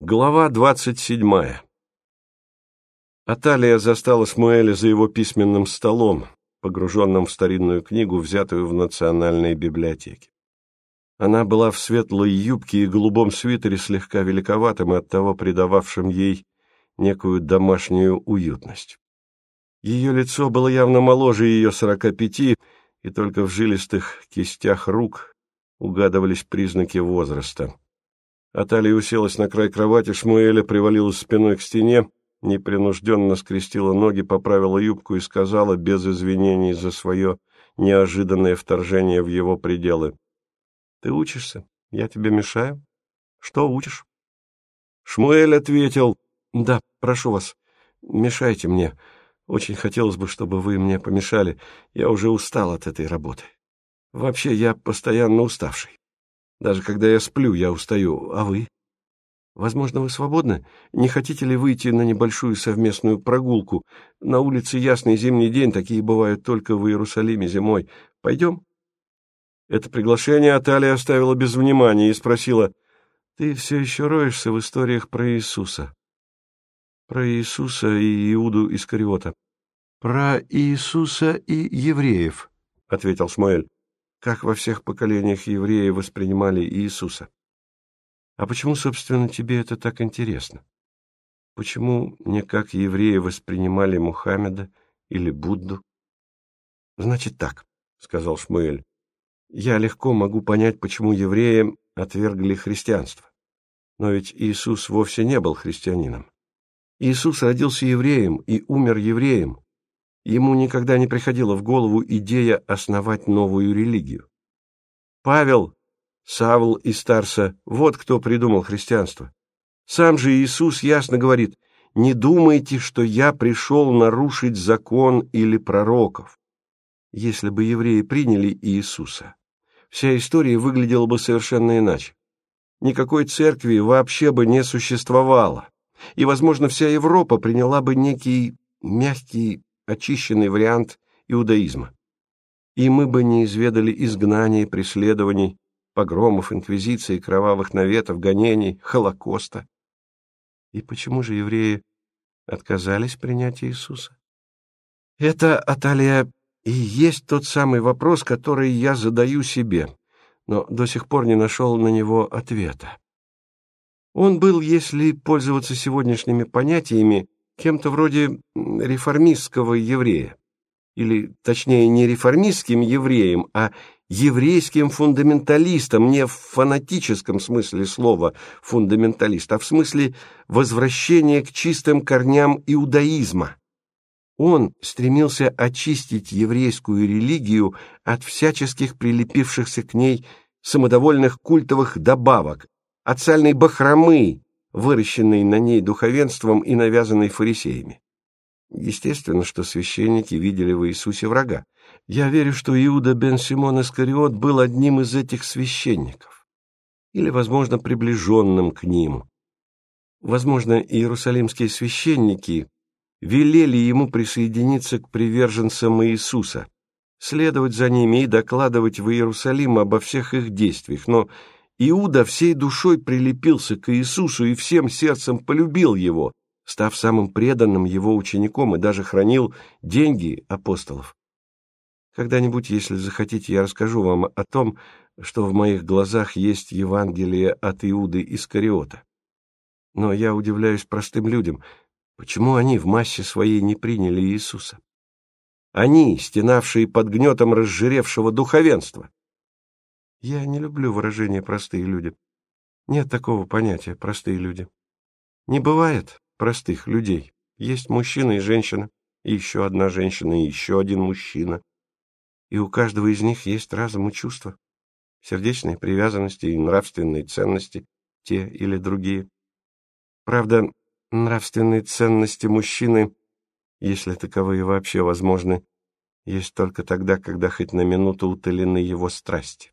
Глава двадцать седьмая Аталия застала Смуэля за его письменным столом, погруженным в старинную книгу, взятую в Национальной библиотеке. Она была в светлой юбке и голубом свитере, слегка великоватым и оттого придававшим ей некую домашнюю уютность. Ее лицо было явно моложе ее сорока пяти, и только в жилистых кистях рук угадывались признаки возраста. Аталия уселась на край кровати, Шмуэля привалилась спиной к стене, непринужденно скрестила ноги, поправила юбку и сказала, без извинений за свое неожиданное вторжение в его пределы. — Ты учишься? Я тебе мешаю? Что учишь? Шмуэль ответил, — Да, прошу вас, мешайте мне. Очень хотелось бы, чтобы вы мне помешали. Я уже устал от этой работы. Вообще, я постоянно уставший. Даже когда я сплю, я устаю. А вы? Возможно, вы свободны? Не хотите ли выйти на небольшую совместную прогулку? На улице ясный зимний день, такие бывают только в Иерусалиме зимой. Пойдем? Это приглашение Аталия оставила без внимания и спросила, «Ты все еще роешься в историях про Иисуса?» «Про Иисуса и Иуду Искариота». «Про Иисуса и евреев», — ответил Шмуэль как во всех поколениях евреи воспринимали Иисуса. А почему, собственно, тебе это так интересно? Почему не как евреи воспринимали Мухаммеда или Будду? Значит так, — сказал Шмуэль. Я легко могу понять, почему евреи отвергли христианство. Но ведь Иисус вовсе не был христианином. Иисус родился евреем и умер евреем, Ему никогда не приходила в голову идея основать новую религию. Павел, Савл и Старса – вот кто придумал христианство. Сам же Иисус ясно говорит, «Не думайте, что я пришел нарушить закон или пророков». Если бы евреи приняли Иисуса, вся история выглядела бы совершенно иначе. Никакой церкви вообще бы не существовало, и, возможно, вся Европа приняла бы некий мягкий очищенный вариант иудаизма. И мы бы не изведали изгнаний, преследований, погромов, инквизиции, кровавых наветов, гонений, Холокоста. И почему же евреи отказались принять Иисуса? Это, Аталия, и есть тот самый вопрос, который я задаю себе, но до сих пор не нашел на него ответа. Он был, если пользоваться сегодняшними понятиями, кем-то вроде реформистского еврея. Или, точнее, не реформистским евреем, а еврейским фундаменталистом, не в фанатическом смысле слова фундаменталист, а в смысле возвращения к чистым корням иудаизма. Он стремился очистить еврейскую религию от всяческих прилепившихся к ней самодовольных культовых добавок, от сальной бахромы, выращенный на ней духовенством и навязанный фарисеями. Естественно, что священники видели в Иисусе врага. Я верю, что Иуда бен Симон Искариот был одним из этих священников, или, возможно, приближенным к ним. Возможно, иерусалимские священники велели ему присоединиться к приверженцам Иисуса, следовать за ними и докладывать в Иерусалим обо всех их действиях, но Иуда всей душой прилепился к Иисусу и всем сердцем полюбил его, став самым преданным его учеником и даже хранил деньги апостолов. Когда-нибудь, если захотите, я расскажу вам о том, что в моих глазах есть Евангелие от Иуды Искариота. Но я удивляюсь простым людям, почему они в массе своей не приняли Иисуса. Они, стенавшие под гнетом разжиревшего духовенства, я не люблю выражение «простые люди». Нет такого понятия «простые люди». Не бывает простых людей. Есть мужчина и женщина, и еще одна женщина, и еще один мужчина. И у каждого из них есть разум и чувства, сердечные привязанности и нравственные ценности, те или другие. Правда, нравственные ценности мужчины, если таковые вообще возможны, есть только тогда, когда хоть на минуту утолены его страсти.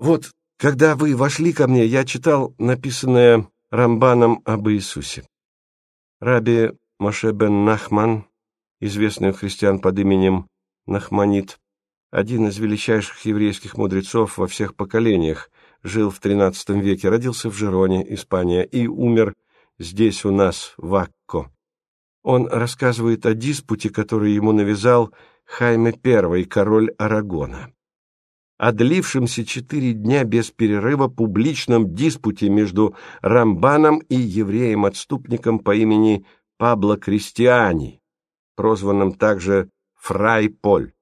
Вот, когда вы вошли ко мне, я читал написанное Рамбаном об Иисусе. Раби Моше бен Нахман, известный у христиан под именем Нахманит, один из величайших еврейских мудрецов во всех поколениях, жил в XIII веке, родился в Жероне, Испания, и умер здесь у нас, в Акко. Он рассказывает о диспуте, который ему навязал Хайме I, король Арагона. О длившемся четыре дня без перерыва публичном диспуте между Рамбаном и евреем-отступником по имени Пабло Кристиани, прозванным также Фрай Поль.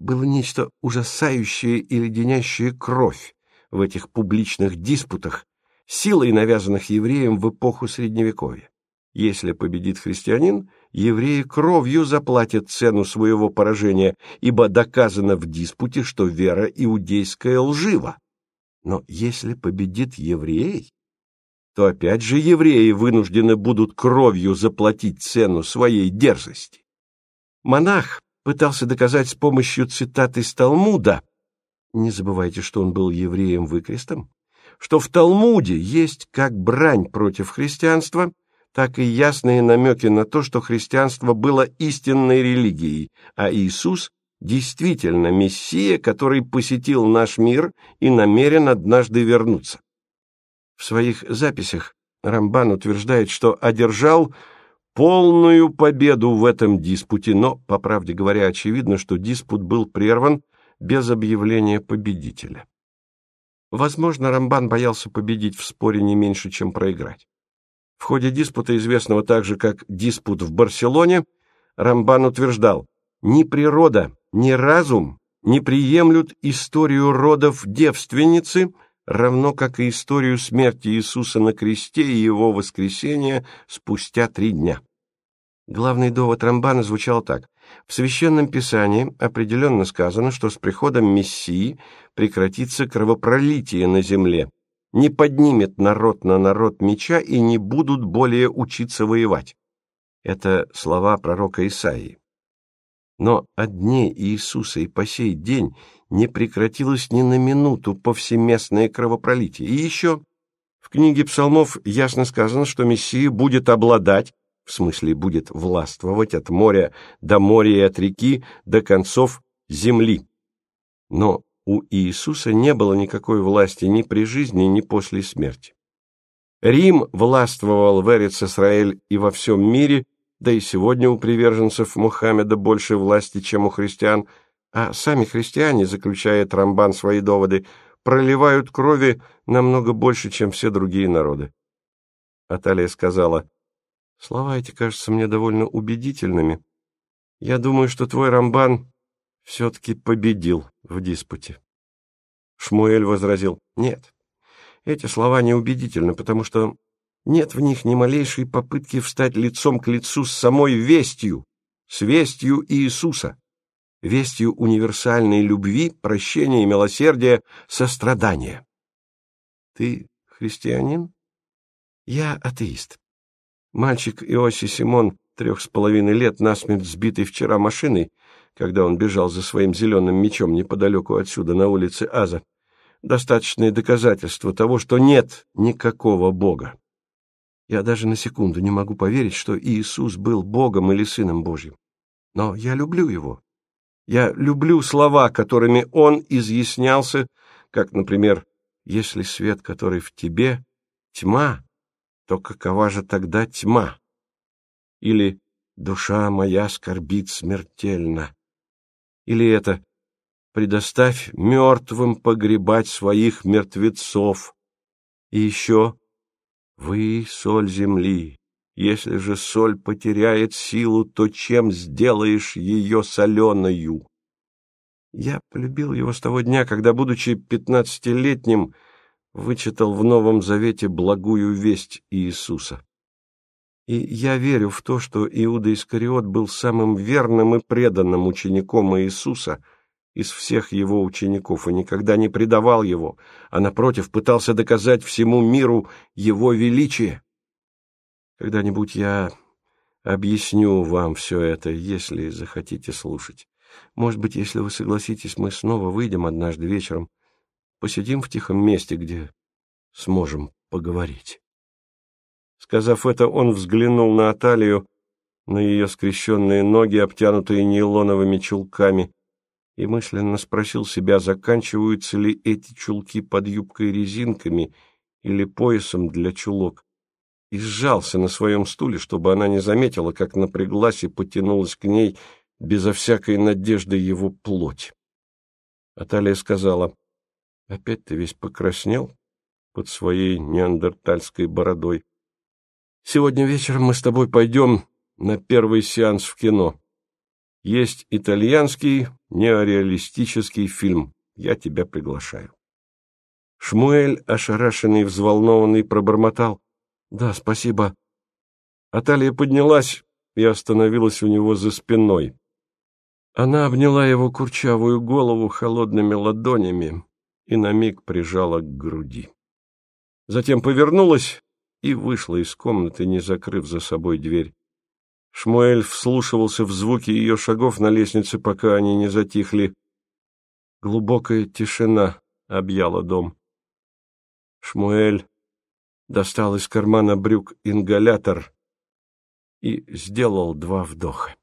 Было нечто ужасающее и леденящее кровь в этих публичных диспутах, силой навязанных евреям в эпоху Средневековья. Если победит христианин, евреи кровью заплатят цену своего поражения, ибо доказано в диспуте, что вера иудейская лжива. Но если победит еврей, то опять же евреи вынуждены будут кровью заплатить цену своей дерзости. Монах пытался доказать с помощью цитат из Талмуда, не забывайте, что он был евреем-выкрестом, что в Талмуде есть как брань против христианства, так и ясные намеки на то, что христианство было истинной религией, а Иисус действительно Мессия, который посетил наш мир и намерен однажды вернуться. В своих записях Рамбан утверждает, что одержал полную победу в этом диспуте, но, по правде говоря, очевидно, что диспут был прерван без объявления победителя. Возможно, Рамбан боялся победить в споре не меньше, чем проиграть. В ходе диспута, известного также как диспут в Барселоне, Рамбан утверждал, ни природа, ни разум не приемлют историю родов девственницы, равно как и историю смерти Иисуса на кресте и его воскресения спустя три дня. Главный довод Рамбана звучал так. В Священном Писании определенно сказано, что с приходом Мессии прекратится кровопролитие на земле, не поднимет народ на народ меча и не будут более учиться воевать. Это слова пророка Исаии. Но о дне Иисуса и по сей день не прекратилось ни на минуту повсеместное кровопролитие. И еще в книге псалмов ясно сказано, что Мессия будет обладать, в смысле будет властвовать от моря до моря и от реки до концов земли. Но у Иисуса не было никакой власти ни при жизни, ни после смерти. Рим властвовал в Эрец-Исраэль и во всем мире, да и сегодня у приверженцев Мухаммеда больше власти, чем у христиан, а сами христиане, заключая Трамбан свои доводы, проливают крови намного больше, чем все другие народы. Аталия сказала, «Слова эти кажутся мне довольно убедительными. Я думаю, что твой Рамбан все-таки победил в диспуте». Шмуэль возразил, «Нет, эти слова неубедительны, потому что нет в них ни малейшей попытки встать лицом к лицу с самой вестью, с вестью Иисуса, вестью универсальной любви, прощения, милосердия, сострадания. Ты христианин? Я атеист. Мальчик Иоси Симон, трех с половиной лет, насмерть сбитый вчера машиной, когда он бежал за своим зеленым мечом неподалеку отсюда, на улице Аза, достаточное доказательство того, что нет никакого Бога. Я даже на секунду не могу поверить, что Иисус был Богом или Сыном Божьим. Но я люблю Его. Я люблю слова, которыми Он изъяснялся, как, например, «Если свет, который в тебе, тьма, то какова же тогда тьма?» Или «Душа моя скорбит смертельно». Или это «Предоставь мертвым погребать своих мертвецов». И еще вы — соль земли. Если же соль потеряет силу, то чем сделаешь ее соленою? Я полюбил его с того дня, когда, будучи пятнадцатилетним, вычитал в Новом Завете благую весть Иисуса. И я верю в то, что Иуда Искариот был самым верным и преданным учеником Иисуса — из всех его учеников и никогда не предавал его, а, напротив, пытался доказать всему миру его величие. Когда-нибудь я объясню вам все это, если захотите слушать. Может быть, если вы согласитесь, мы снова выйдем однажды вечером, посидим в тихом месте, где сможем поговорить. Сказав это, он взглянул на Аталию, на ее скрещенные ноги, обтянутые нейлоновыми чулками, и мысленно спросил себя, заканчиваются ли эти чулки под юбкой резинками или поясом для чулок, и сжался на своем стуле, чтобы она не заметила, как напряглась и потянулась к ней безо всякой надежды его плоть. Аталия сказала, «Опять ты весь покраснел под своей неандертальской бородой. Сегодня вечером мы с тобой пойдем на первый сеанс в кино. Есть итальянский неореалистический фильм. Я тебя приглашаю. Шмуэль, ошарашенный взволнованный, пробормотал. «Да, спасибо». Аталия поднялась и остановилась у него за спиной. Она обняла его курчавую голову холодными ладонями и на миг прижала к груди. Затем повернулась и вышла из комнаты, не закрыв за собой дверь. Шмуэль вслушивался в звуки ее шагов на лестнице, пока они не затихли. Глубокая тишина объяла дом. Шмуэль достал из кармана брюк ингалятор и сделал два вдоха.